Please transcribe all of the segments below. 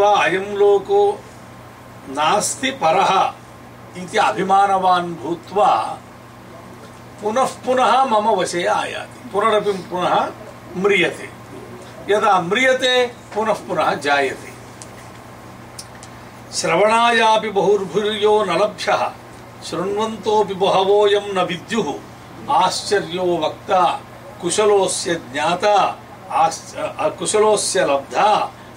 अयं लोको नास्ति परः इति अभिमानवान् भूत्वा पुनः पुनः मम वशे आयाति। पुनरपि पुनः म्रियते। यदा म्रियते, पुनः पुनः जायते। श्रवणायापि बहुर्भुर्यो न लभ्यः, शृण्वन्तोऽपि बहवोऽयं न विद्युः, आश्चर्यो वक्ता, कुशलोऽस्य ज्ञाता, आश्च-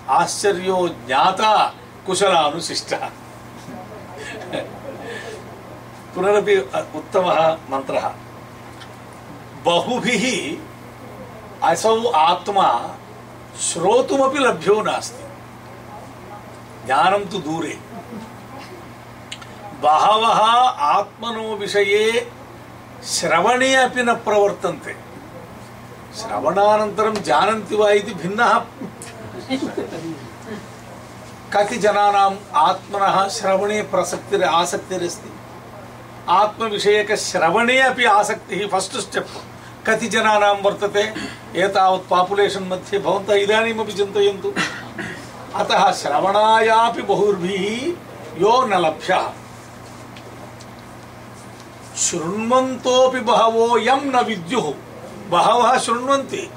कुशलोऽस्य लब्धा आश्चर्यो ज्ञाता कुशलानुशिष्टः पुनरपि उत्तमः मन्त्रः बहुभिः असौ आत्मा श्रोतुमपि लभ्यो नास्ति ज्ञानं तु दूरे बहवः आत्मनो विषये श्रवणे अपि न प्रवर्तन्ते श्रवणानन्तरं जानन्ति वा इति भिन्नः कति जनानाम् आत्मनः श्रवणे प्रसक्तिर् आसक्तिरस्ति। आत्मविषयकश्रवणे अपि आसक्तिः फस्ट् स्टेप् कति जनानां वर्तते, एतावत् पापुलेशन् मध्ये भवन्तः चिन्तयन्तु। अतः श्रवणायापि बहुर्भिः यो न लभ्यः। शृण्वन्तोऽपि बहवो यं न विद्युः। बहवः शृण्वन्ति।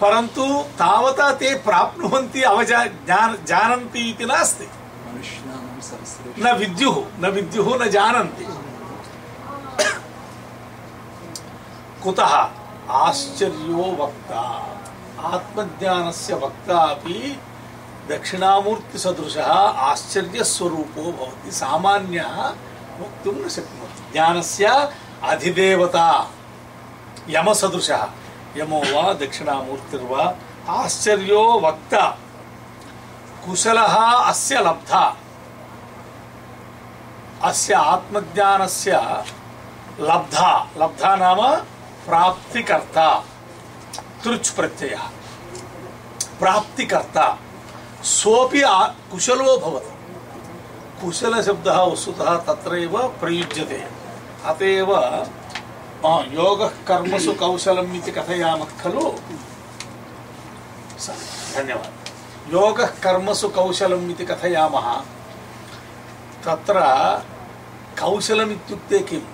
परन्तु तावता ते प्राप्नुवन्ति अवजा ज्ञान जानन्ति इति नास्ति। न विद्युः न विद्युः, न जानन्ति। कुतः? आश्चर्यो वक्ता। आत्मज्ञानस्य वक्ता अपि दक्षिणामूर्तिसदृशः आश्चर्यस्वरूपो भवति। सामान्यः वक्तुं न शक्नोति ज्ञानस्य अधिदेवता यमसदृशः। यमो वा दक्षिणामूर्तिर्वा। आश्चर्यो वक्ता। कुशलः अस्य लब्धा। अस्य आत्मज्ञानस्य लब्धा। लब्धा नाम प्राप्तिकर्ता। तृच् प्रत्ययः प्राप्तिकर्ता। सोऽपि आ- कुशलो भवति। कुशलशब्दः वस्तुतः तत्रैव प्रयुज्यते। अत योगः कर्मसु कौशलम् इति कथयामः खलु धन्यवादः योगः कर्मसु कौशलम् इति कथयामः तत्र कौशलम् इत्युक्ते किम्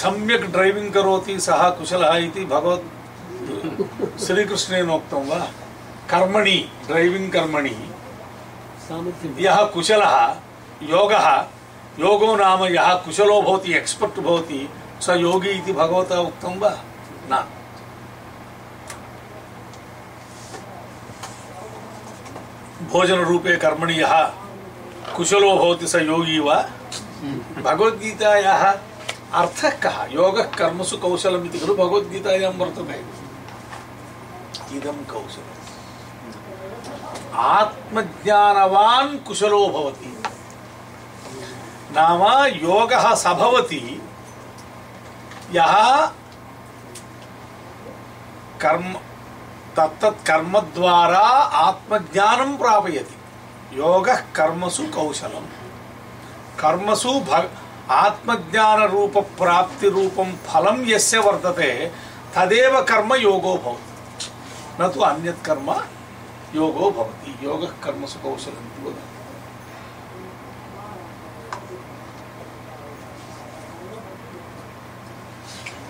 सम्यक् ड्रैविङ्ग् करोति सः कुशलः इति भगवत् श्रीकृष्णेनोक्तं वा? कर्मणि ड्रैविङ्ग् कर्मणि यः कुशलः योगः योगो नाम यः कुशलो भवति एक्स्पर्ट् भवति, स योगी इति भगवता उक्तं वा? न। भोजनरूपे कर्मणि यः कुशलो भवति, स योगी वा? भगवद्गीतायाः अर्थः कः? योगः कर्मसु कौशलम् इति खलु भगवद्गीतायां वर्तते। इदं कौशलम्। आत्मज्ञानवान् कुशलो भवति। नाम योगः स भवति यः कर्म, तत्तत् कर्मद्वारा आत्मज्ञानं प्रापयति। योगः कर्मसु कौशलम्। कर्मसु भ, आत्मज्ञानरूपप्राप्तिरूपं फलं यस्य वर्तते, तदेव कर्म योगो भवति। न तु अन्यत् कर्म योगो भवति। योगः कर्मसु कौशलम् इति वदति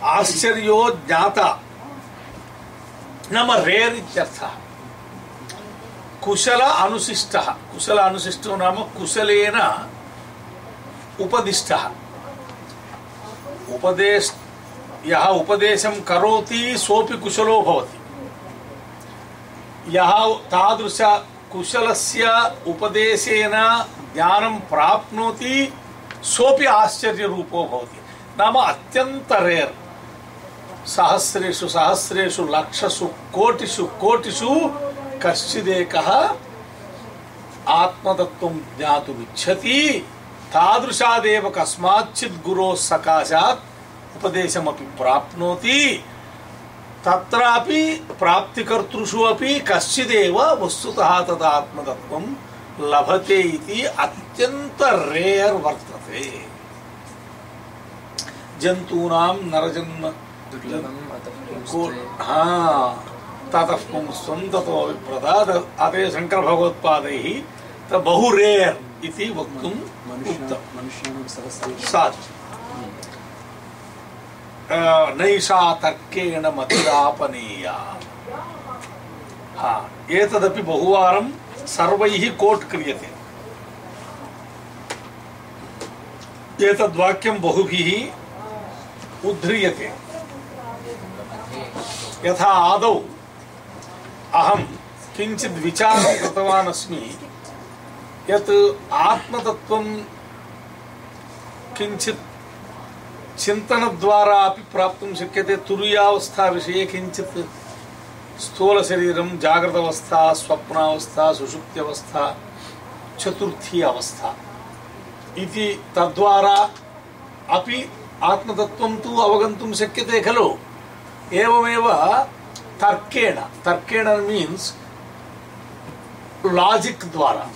आश्चर्यो ज्ञाता नाम रेर् इत्यर्थः कुशल अनुशिष्टः। कुशल अनुशिष्टो नाम कुशलेन उपदिष्टः। उपदेश यः उपदेशं करोति, सोऽपि कुशलो भवति। यः तादृश कुशलस्य उपदेशेन ज्ञानं प्राप्नोति, सोऽपि आश्चर्यरूपो भवति। नाम अत्यन्त रेर् सहस्रेषु सहस्रेषु लक्षसु कोटिषु कोटिषु कश्चिदेकः आत्मतत्त्वं ज्ञातुमिच्छति। तादृशादेव कस्माच्चित् गुरोः सकाशात् उपदेशमपि प्राप्नोति। तत्रापि प्राप्तिकर्तृषु अपि कश्चिदेव वस्तुतः तदात्मतत्त्वं लभते इति अत्यन्त रेयर् वर्तते। जन्तूनां नरजन्म हाँ ततः ततो शङ्करभगवत्पादैः बहु रेयर् इति वक्तुम् नैषा तर्केण मतिरापनीया। हा, एतदपि बहुवारं सर्वैः कोट् क्रियते। एतद्वाक्यं बहुभिः उद्ध्रियते यथा आदौ। अहं किञ्चित् विचारं कृतवान् अस्मि यत् आत्मतत्त्वं किञ्चित् चिन्तनद्वारा अपि प्राप्तुं शक्यते। तुरीयावस्था विषये किञ्चित् स्थूलशरीरं जाग्रदवस्था स्वप्नावस्था, सुषुप्त्यवस्था चतुर्थी अवस्था इति तद्वारा अपि आत्मतत्त्वं तु अवगन्तुं शक्यते खलु। एवमेव तर्केण। तर्केण मीन्स् लाजिक् द्वारा।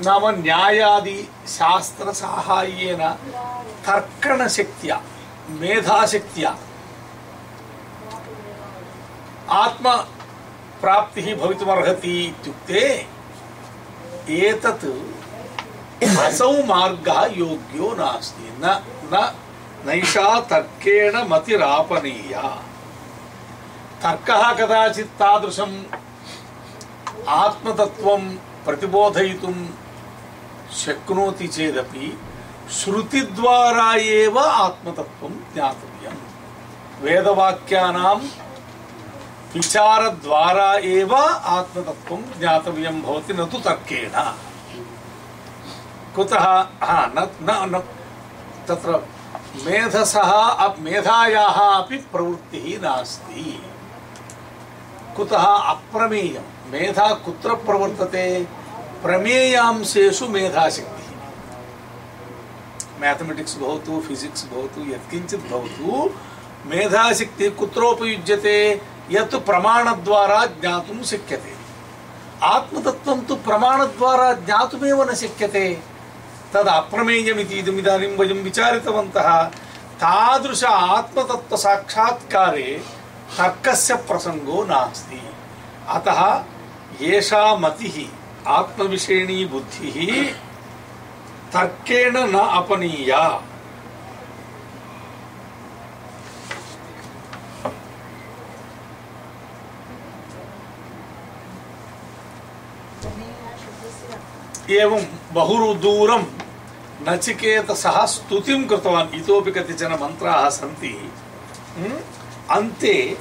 नाम न्यायादि शास्त्रसाहाय्येन तर्कणशक्त्या मेधाशक्त्या आत्मप्राप्तिः भवितुमर्हति इत्युक्ते एतत् असौ मार्गः योग्यो नास्ति। न न, नैषा तर्केण मतिरापनीया। तर्कः कदाचित् तादृशम् आत्मतत्त्वं प्रतिबोधयितुं शक्नोति चेदपि श्रुतिद्वारा एव आत्मतत्त्वं ज्ञातव्यम्। वेदवाक्यानां विचारद्वारा एव आत्मतत्त्वं ज्ञातव्यं भवति, न तु तर्केण। कुतः, हा, न न तत्र मेधसः, मेधायाः अपि प्रवृत्तिः नास्ति। कुतः अप्रमेयं मेधा कुत्र प्रवर्तते? प्रमेयांशेषु मेधाशक्तिः। मैथमेटिक्स् भवतु फिजिक्स् भवतु, यत्किञ्चित् भवतु। मेधाशक्तिः कुत्रोपयुज्यते, यत् प्रमाणद्वारा ज्ञातुं शक्यते। आत्मतत्त्वं तु प्रमाणद्वारा ज्ञातुमेव न शक्यते। तद् अप्रमेयमिति इदम् इदानीं वयं विचारितवन्तः। तादृश आत्मतत्त्वसाक्षात्कारे तर्कस्य प्रसङ्गो नास्ति अतः एषा मतिः आत्मविषयिणी बुद्धिः तर्केण न अपनीया एवं बहुदूरं नचिकेतसः स्तुतिं कृतवान् इतोपि कतिचन मन्त्राः सन्ति అంతే.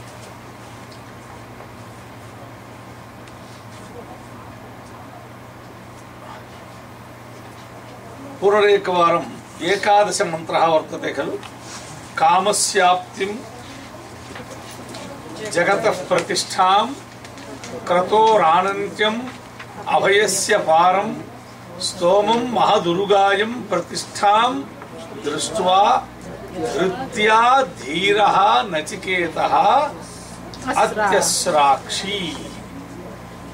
పురరేకవారం ఏకాదశ మంత్ర వర్తతే ఖలు. కామస్యాప్తిం జగత ప్రతిష్టాం క్రతోరానంత్యం అభయస్య పారం స్తోమం మహదురుగాయం ప్రతిష్టాం దృష్ట్వా धृत्या धीरः नचिकेतः अत्यस्राक्षी।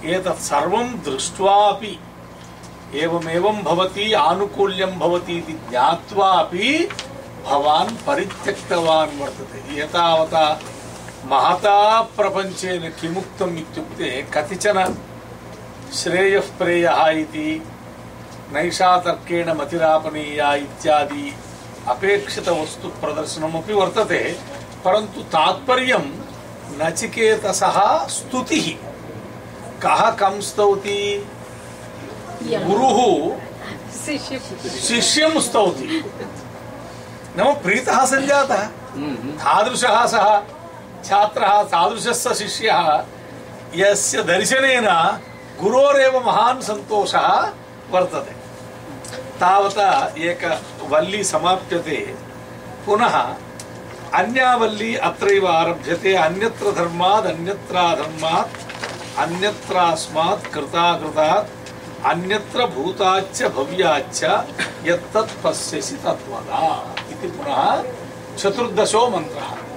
एतत् सर्वं दृष्ट्वापि एवमेवं भवति आनुकूल्यं भवति इति ज्ञात्वापि भवान् परित्यक्तवान् वर्तते। एतावता महता प्रपञ्चेन किमुक्तम् इत्युक्ते कतिचन श्रेयः प्रेयः इति नैषा तर्केण मतिरापनीया इत्यादि अपेक्षितवस्तुप्रदर्शनमपि वर्तते परन्तु तात्पर्यं नचिकेतसः स्तुतिः। कः कं स्तौति? गुरुः शिष्यं स्तौति। नाम प्रीतः सञ्जातः तादृशः सः छात्रः तादृशः शिष्यः। यस्य दर्शनेन गुरोरेव महान् सन्तोषः वर्तते। तावता एक वल्ली समाप्यते। पुनः अन्या वल्ली अत्रैव आरभ्यते। अन्यत्र धर्मात् अन्यत्राधर्मात् अन्यत्रास्मात् कृताकृतात्, अन्यत्र भूताच्च, भव्याच्च, यत्तत् पश्यसि तत्वदा इति पुनः चतुर्दशो मन्त्रः।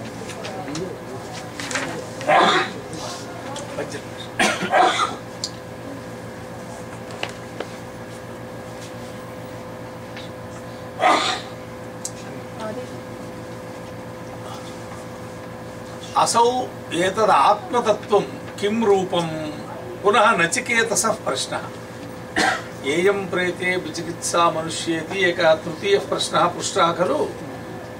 असौ एतद् आत्मतत्त्वं किं रूपं? पुनः नचिकेतसः प्रश्नः। येयं प्रेते विचिकित्सा मनुष्येति एकः तृतीयः प्रश्नः पृष्टः खलु।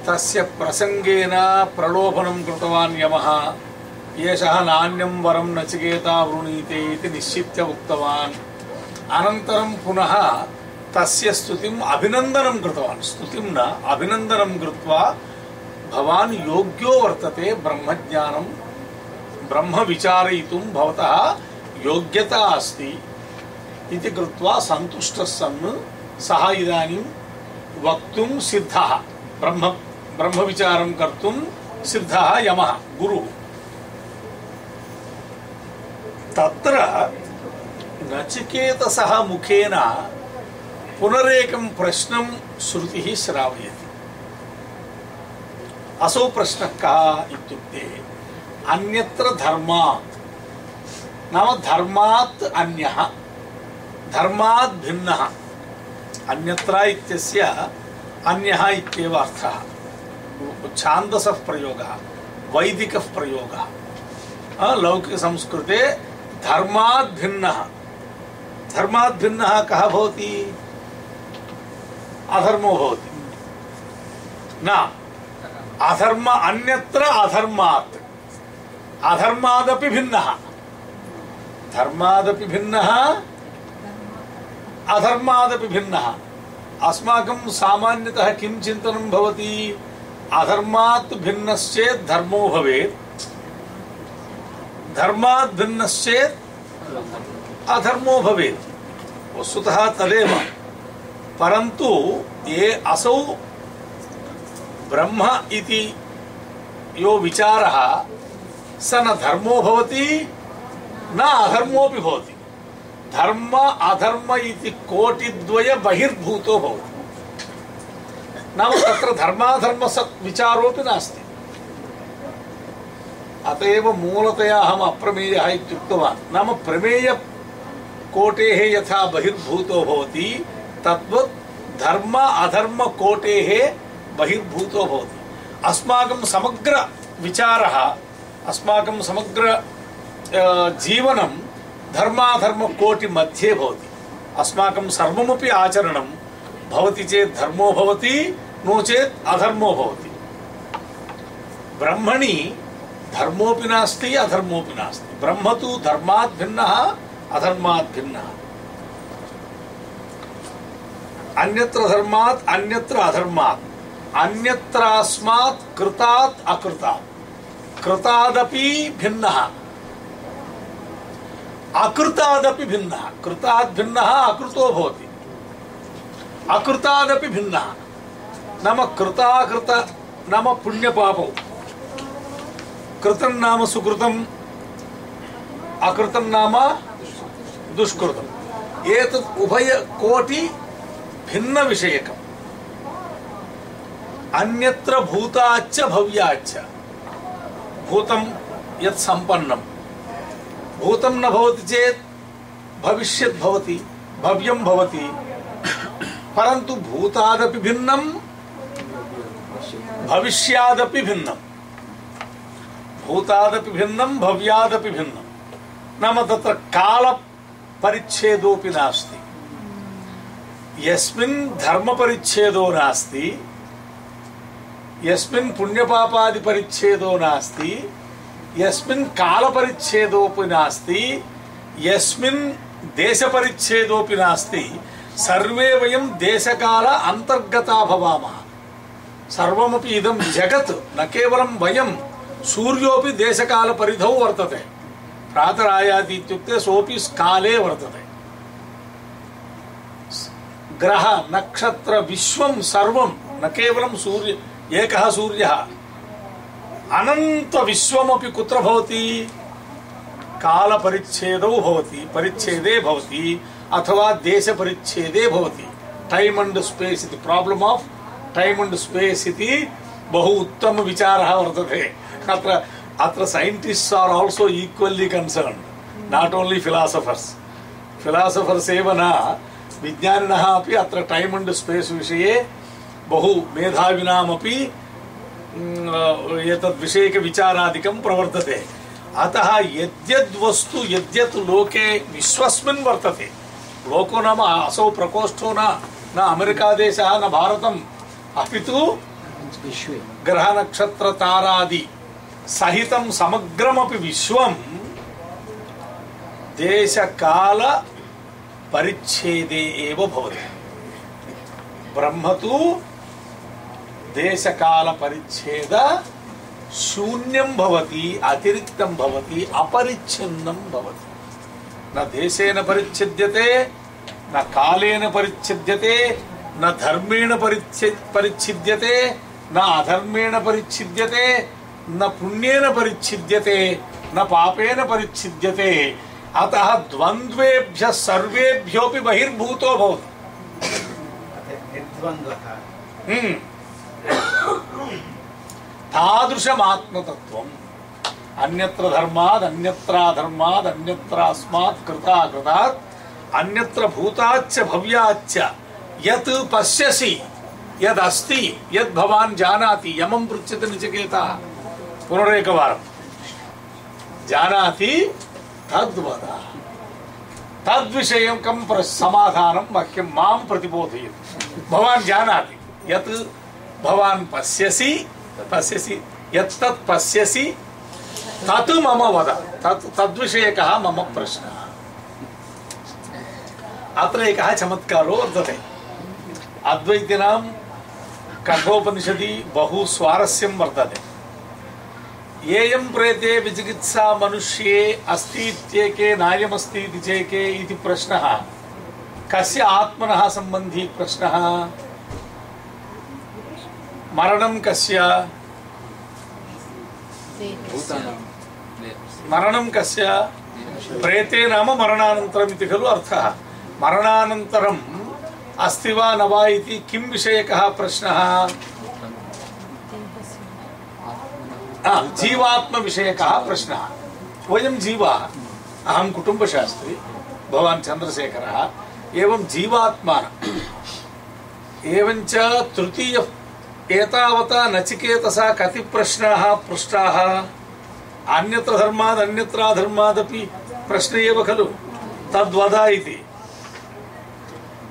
तस्य प्रसङ्गेन प्रलोभनं कृतवान् यमः। एषः नान्यं वरं नचिकेता वृणीते इति निश्चित्य उक्तवान्। अनन्तरं पुनः तस्य स्तुतिम् अभिनन्दनं कृतवान्। स्तुतिं न, अभिनन्दनं कृत्वा भवान् योग्यो वर्तते ब्रह्मज्ञानं ब्रह्म विचारयितुं भवतः योग्यता अस्ति इति कृत्वा सन्तुष्टः सन् सः इदानीं वक्तुं सिद्धः ब्रह्म ब्रह्मविचारं कर्तुं सिद्धः यमः गुरुः। तत्र नचिकेतसः मुखेन पुनरेकं प्रश्नं श्रुतिः श्रावयति असौ प्रश्न कः इत्युक्ते, अन्यत्र धर्मात्, नाम धर्मात् अन्यः, धर्मात् भिन्नः, अन्यत्र इत्यस्य अन्यः इत्येव अर्थः। छान्दसः प्रयोगः, वैदिकः प्रयोगः। लौकिकसंस्कृते धर्मात् भिन्नः। धर्मात् भिन्नः कः भवति? अधर्मो भवति। न। अधर्म अन्यत्र अधर्मात्। अधर्मादपि भिन्नः। धर्मादपि भिन्नः। अधर्मादपि भिन्नः। अस्माकं सामान्यतः किं चिन्तनं भवति? अधर्मात् भिन्नश्चेत् धर्मो भवेत्। धर्मात् भिन्नश्चेत् अधर्मो भवेत्। वस्तुतः तदेव। परन्तु ये असौ ब्रह्म इति यो विचारः, स न धर्मो भवति, न अधर्मोऽपि भवति। धर्म, अधर्म इति कोटिद्वय बहिर्भूतो भवति। नाम तत्र धर्माधर्म विचारोऽपि नास्ति। अत एव मूलतया अहम् अप्रमेयः इत्युक्तवान्। नाम प्रमेयकोटेः यथा बहिर्भूतो भवति, तद्वत् धर्म, अधर्म कोटेः बहिर्भूतो भवति अस्माकं समग्र विचारः, अस्माकं समग्र जीवनं धर्माधर्म कोटि मध्ये भवति। अस्माकं सर्वमपि आचरणं भवति चेत् धर्मो भवति, नो चेत् अधर्मो भवति। ब्रह्मणि धर्मोऽपि नास्ति, अधर्मोऽपि नास्ति। ब्रह्म तु धर्मात् भिन्नः, अधर्मात् भिन्नः। अन्यत्र धर्मात्, अन्यत्र अधर्मात्। अन्यत्रास्मात् कृतात् अकृतात्। कृतादपि भिन्नः। अकृतादपि भिन्नः। कृतात् भिन्नः, अकृतो भवति। अकृतादपि भिन्नः। नाम कृताकृत, नाम पुण्यपापौ। कृतं नाम सुकृतम्, अकृतं नाम दुष्कृतम्। एतत् उभयकोटि भिन्नविषयकम्। अन्यत्र भूताच्च भव्याच्च। भूतं यत् सम्पन्नं भूतं न भवति चेत् भविष्यत् भवति, भव्यं भवति। परन्तु भूतादपि भिन्नं भविष्यादपि भिन्नं भूतादपि भिन्नं भव्यादपि भिन्नं नाम तत्र कालपरिच्छेदोऽपि नास्ति। यस्मिन् धर्मपरिच्छेदो नास्ति। यस्मिन् पुण्यपापादिपरिच्छेदो नास्ति यस्मिन् कालपरिच्छेदोऽपि नास्ति यस्मिन् देशपरिच्छेदोऽपि नास्ति सर्वे वयं देशकाल अन्तर्गता भवामः सर्वमपि इदं जगत् न केवलं वयं सूर्योऽपि देशकालपरिधौ वर्तते प्रातरायाति इत्युक्ते सोऽपि काले वर्तते ग्रह नक्षत्र विश्वं सर्वं न केवलं सूर्य एकः सूर्यः। अनन्त विश्वमपि कुत्र भवति? कालपरिच्छेदौ भवति, परिच्छेदे भवति, अथवा देशपरिच्छेदे भवति। टैम् अण्ड् स्पेस् इति problem of time and space इति बहु उत्तमविचारः वर्तते। अत्र अत्र scientists are also equally concern not only philosophers philosophers एव न, विज्ञानिनः अपि अत्र टैम् अण्ड् स्पेस् विषये बहु मेधाविनामपि एतद् विषयकविचारादिकं प्रवर्तते। अतः यद्यद् वस्तु यद्यत् लोके विश्वस्मिन् वर्तते। लोको नाम असौ प्रकोष्ठो न न अमेरिकादेशः न भारतम्। अपि तु विश्वे। ग्रहनक्षत्रतारादि सहितं समग्रमपि विश्वं देशकाल परिच्छेदे एव भवति। ब्रह्म तु देशकाल परिच्छेद शून्यं भवति अतिरिक्तं भवति अपरिच्छिन्नं भवति न देशेन परिच्छिद्यते न कालेन परिच्छिद्यते न धर्मेण परिच्छि- परिच्छिद्यते न अधर्मेण परिच्छिद्यते न पुण्येन परिच्छिद्यते न पापेन परिच्छिद्यते अतः द्वन्द्वेभ्यः सर्वेभ्योऽपि बहिर्भूतो भवति हम्म। तादृशमात्मतत्त्वम् अन्यत्र धर्माद्, अन्यत्राधर्माद्, अन्यत्रास्मात् कृताकृतात्, अन्यत्र भूताच्च, भव्याच्च, यत् पश्यसि, यदस्ति यद् भवान् जानाति, यमं पृच्छति नचिकेतः पुनरेकवारं। जानाति तद्वद। तद्विषयकं समाधानं मह्यं माँ प्रतिबोधयतु। भवान् जानाति यत् भवान् पश्यसि पश्यसि, यत्तत् पश्यसि तत् मम वद। तत् तद्विषयकः मम प्रश्नः। अत्र एकः चमत्कारो वर्तते। अद्वैतिनां कठोपनिषदि बहु स्वारस्यं वर्तते। येयं प्रेते विचिकित्सा मनुष्ये अस्ति इत्येके नायमस्ति इति चेके इति प्रश्नः। कस्य आत्मनः सम्बन्धी प्रश्नः? मरणं कस्य? भूतानां मरणं कस्य? प्रेते नाम मरणानन्तरम् इति खलु अर्थः। मरणानन्तरम् अस्ति वा न वा इति किं विषयकः प्रश्नः? आ, जीवात्मविषयकः प्रश्नः। वयं जीवाः। अहं कुटुम्बशास्त्री भवान् चन्द्रशेखरः। एवं जीवात्मानम् एवञ्च तृतीय एतावता नचिकेतसा कति प्रश्नाः पृष्टाः। अन्यत्र धर्माद् अन्यत्राधर्मादपि प्रश्न एव खलु। तद्वद इति।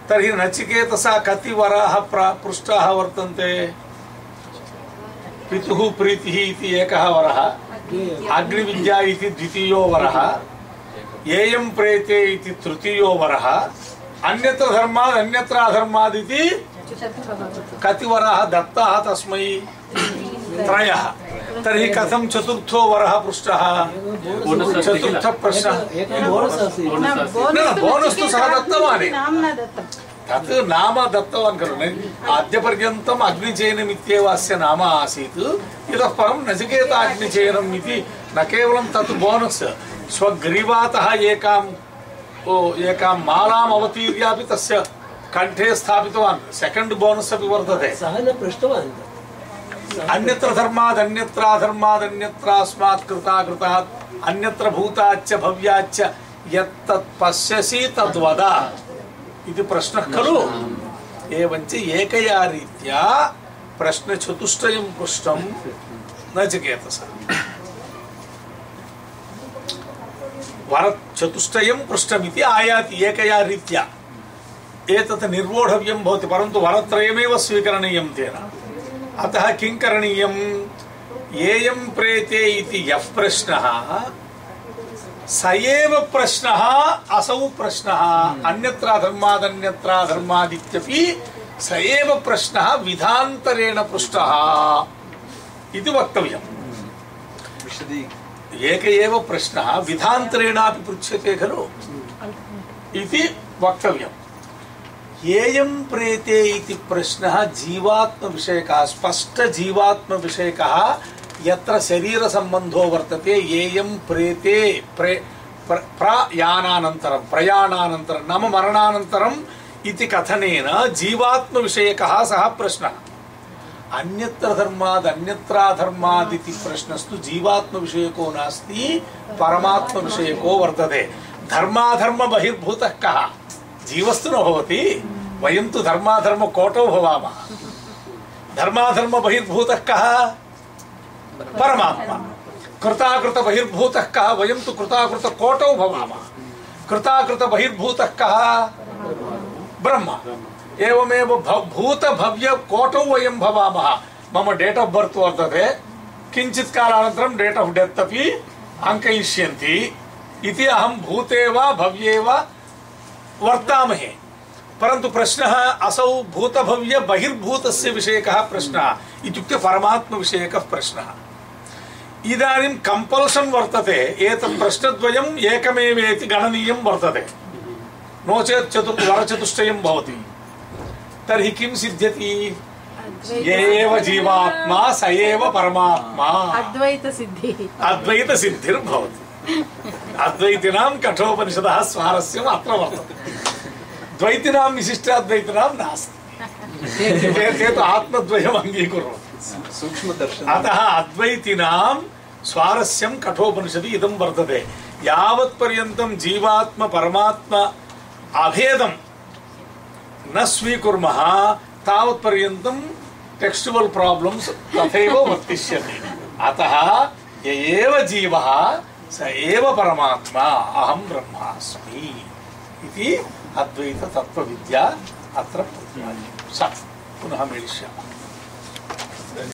तर्हि नचिकेतसा कति वराः पृष्टाः वर्तन्ते। पितुः प्रीतिः इति एकः वरः। अग्निविद्या इति द्वितीयो वरः। येयं प्रेते इति तृतीयो वरः। अन्यत्र धर्माद्, अन्यत्र अधर्माद् इति कति वराः दत्ताः तस्मै त्रयः। तर्हि कथं चतुर्थो वरः पृष्टः चतुर्थ प्रश्नः एकं बोनस् तु सः दत्तवान्। तत् नाम दत्तवान् खलु। अद्यपर्यन्तम् अग्निचयनम् इत्येव अस्य नाम आसीत्। इतः परं नचिकेत इति न केवलं तत् बोनस्। स्वग्रीवातः एकां एकां मालाम् अवतीर्यापि तस्य कण्ठे स्थापितवान् सेकेण्ड् बोनस् अपि वर्तते सः न पृष्टवान् अन्यत्र धर्माद् अन्यत्राधर्माद् अन्यत्रास्मात् कृताकृतात् अन्यत्र भूताच्च भव्याच्च यत्तत् पश्यसि तद्वद इति प्रश्नः खलु एवञ्च एकया रीत्या प्रश्नचतुष्टयं पृष्टं नचिकेतसः वरचतुष्टयं पृष्टमिति आयाति एकया रीत्या एतत् निर्वोढव्यं भवति परन्तु वरत्रयमेव स्वीकरणीयं तेन। अतः किं करणीयं येयं प्रेते इति यः प्रश्नः स एव प्रश्नः असौ प्रश्नः। अन्यत्र धर्माद् अन्यत्र धर्मादित्यपि स एव प्रश्नः विधान्तरेण पृष्टः। इति वक्तव्यम्। एक एव प्रश्नः विधान्तरेणापि पृच्छ्यते खलु? इति वक्तव्यम्। येयं प्रेते इति प्रश्नः जीवात्मविषयकः, स्पष्टजीवात्मविषयकः यत्र शरीरसम्बन्धो वर्तते, येयं प्रेते, प्रे, प्र- प्रयानानन्तरं प्रयाणानन्तरं, नाम मरणानन्तरम् इति कथनेन जीवात्मविषयकः सः प्रश्नः। अन्यत्र धर्माद् अन्यत्राधर्माद् इति प्रश्नस्तु जीवात्मविषयको नास्ति, परमात्मविषयको वर्तते। धर्माधर्म बहिर्भूतः कः? जीवस्तु न भवति वयं तु धर्माधर्मकोटौ भवामः। धर्माधर्म बहिर्भूतः कः? परमात्मा। कृताकृत बहिर्भूतः कः? वयं तु कृताकृत कोटौ भवामः। कृताकृत बहिर्भूतः कः? ब्रह्म। एवमेव भ- भूत भव्य कोटौ वयं भवामः। मम डेट् आफ् बर्त् वर्तते। किञ्चित् कालानन्तरं डेट् आफ् डेत् अपि अङ्कयिष्यन्ति। इति अहं भूते वा भव्ये वा वर्तामहे। परन्तु प्रश्नः असौ भूतभव्य बहिर्भूतस्य विषयकः प्रश्नः इत्युक्ते परमात्मविषयकः प्रश्नः। इदानीं कम्पल्षन् वर्तते एतत् प्रश्नद्वयम् एकमेवेति गणनीयं वर्तते। नो चेत् वरचतुष्टयं भवति। तर्हि किं सिद्ध्यति? य एव जीवात्मा स एव परमात्मा। अद्वैत सिद्धिः अद्वैत सिद्धिर्भवति अद्वैतिनां कठोपनिषदः स्वारस्यम् अत्र वर्तते द्वैतिनां विशिष्टाद्वैतिनां नास्ति ते ते तु आत्मद्वयम् अङ्गीकुर्वन्ति सूक्ष्मदर्शनम् अतः अद्वैतिनां स्वारस्यं कठोपनिषदि इदं वर्तते यावत्पर्यन्तं जीवात्म परमात्म अभेदं न स्वीकुर्मः तावत्पर्यन्तं टेक्स्टुवल् प्राब्लम्स् तथैव वर्तिष्यति अतः य एव जीवः स एव परमात्मा अहं ब्रह्मास्मि इति अद्वैततत्त्वविद्या अत्र प्रतिपाद्यते स पुनः मिलिष्यामः